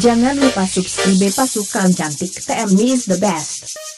Jangan lupa subscribe pasukan cantik TM is the best.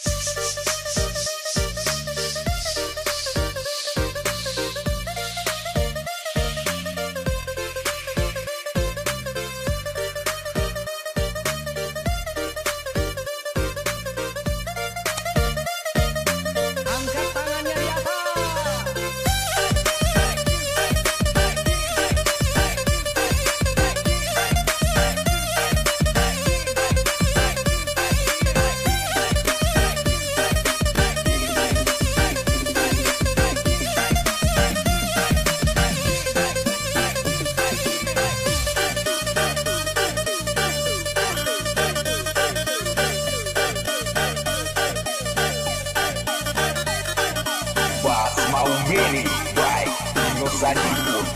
I need more.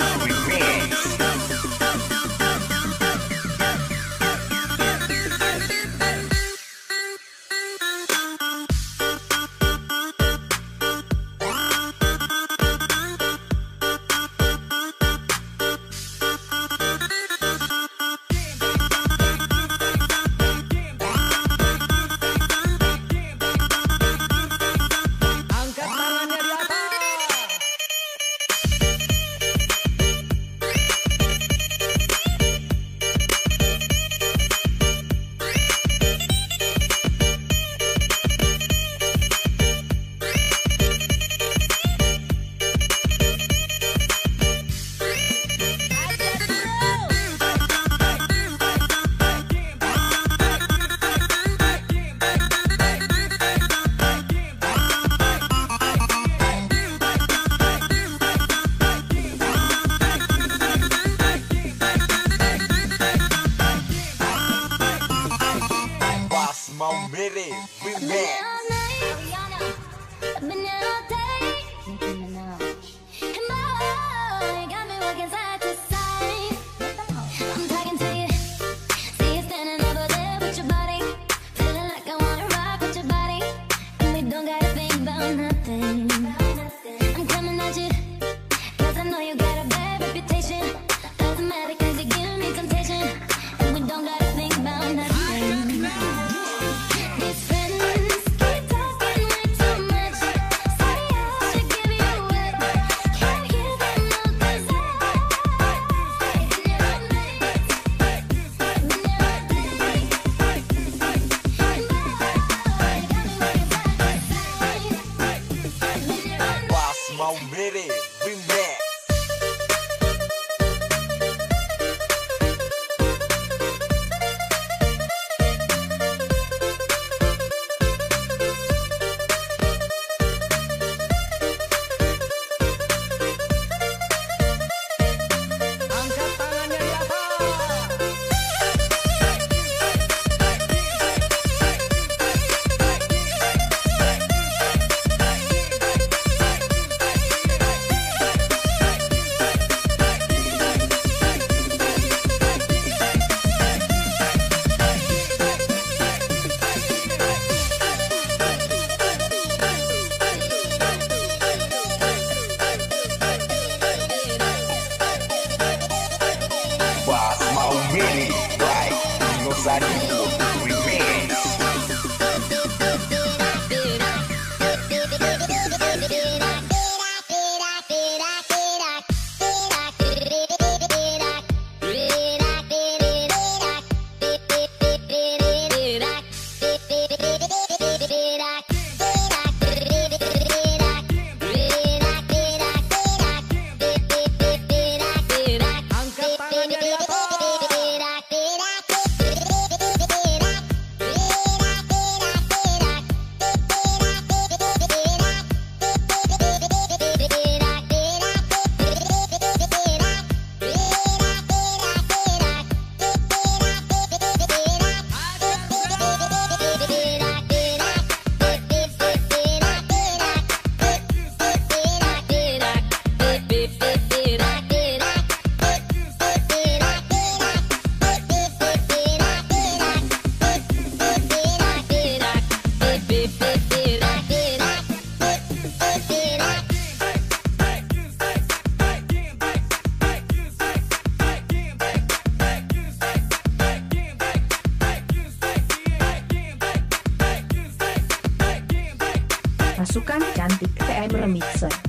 Palmeiras. Body. Remixer